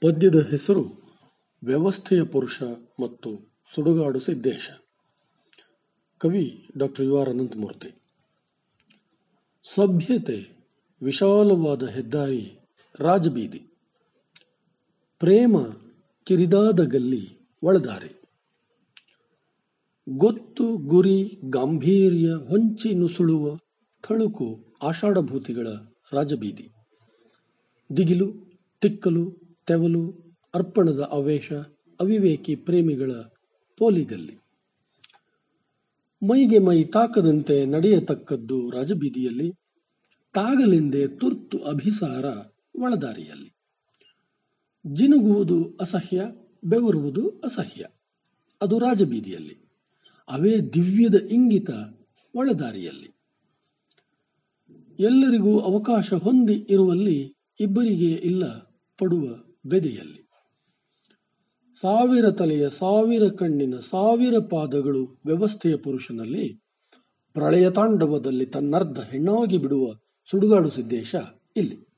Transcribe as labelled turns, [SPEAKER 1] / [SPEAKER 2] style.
[SPEAKER 1] ಪದ್ಯದ ಹೆಸರು ವ್ಯವಸ್ಥೆಯ ಪುರುಷ ಮತ್ತು ಸುಡುಗಾಡು ಸಿದ್ದೇಶ. ಕವಿ ಡಾಕ್ಟರ್ ಯು ಆರ್ ಅನಂತಮೂರ್ತಿ. ಸಭ್ಯತೆ ವಿಶಾಲವಾದ ಹೆದ್ದಾರಿ ರಾಜಬೀದಿ. ಪ್ರೇಮ ಕಿರಿದಾದ ಗಲ್ಲಿ ಒಳದಾರಿ. ಗೊತ್ತು ಗುರಿ ಗಾಂಭೀರ್ಯ ಹೊಂಚಿ ನುಸುಳುವ ಥಳುಕು ಆಷಾಢಭೂತಿಗಳ ರಾಜಬೀದಿ. ದಿಗಿಲು, ತಿಕ್ಕಲು ತೆವಲು ಅರ್ಪಣದ ಅವೇಶ ಅವಿವೇಕಿ ಪ್ರೇಮಿಗಳ ಪೋಲಿಗಲ್ಲಿ. ಮೈಗೆ ಮೈ ತಾಕದಂತೆ ನಡೆಯತಕ್ಕದ್ದು ರಾಜಬೀದಿಯಲ್ಲಿ, ತಾಗಲೆಂದೇ ತುರ್ತು ಅಭಿಸಾರ ಒಳದಾರಿಯಲ್ಲಿ. ಜಿನುಗುವುದು ಅಸಹ್ಯ, ಬೆವರುವುದು ಅಸಹ್ಯ, ಅದು ರಾಜಬೀದಿಯಲ್ಲಿ, ಅವೇ ದಿವ್ಯದ ಇಂಗಿತ ಒಳದಾರಿಯಲ್ಲಿ. ಎಲ್ಲರಿಗೂ ಅವಕಾಶ ಹೊಂದಿ ಇರುವಲ್ಲಿ ಇಬ್ಬರಿಗೆ ಇಲ್ಲ ಪಡುವ ಬೆದೆಯಲ್ಲಿ ಸಾವಿರ ತಲೆಯ ಸಾವಿರ ಕಣ್ಣಿನ ಸಾವಿರ ಪಾದಗಳು ವ್ಯವಸ್ಥೆಯ ಪುರುಷನಲ್ಲಿ ಪ್ರಳಯ ತಾಂಡವದಲ್ಲಿ ತನ್ನರ್ಧ ಹೆಣ್ಣಾಗಿ ಬಿಡುವ ಸುಡುಗಾಡು ಸಿದ್ದೇಶ ಇಲ್ಲಿ.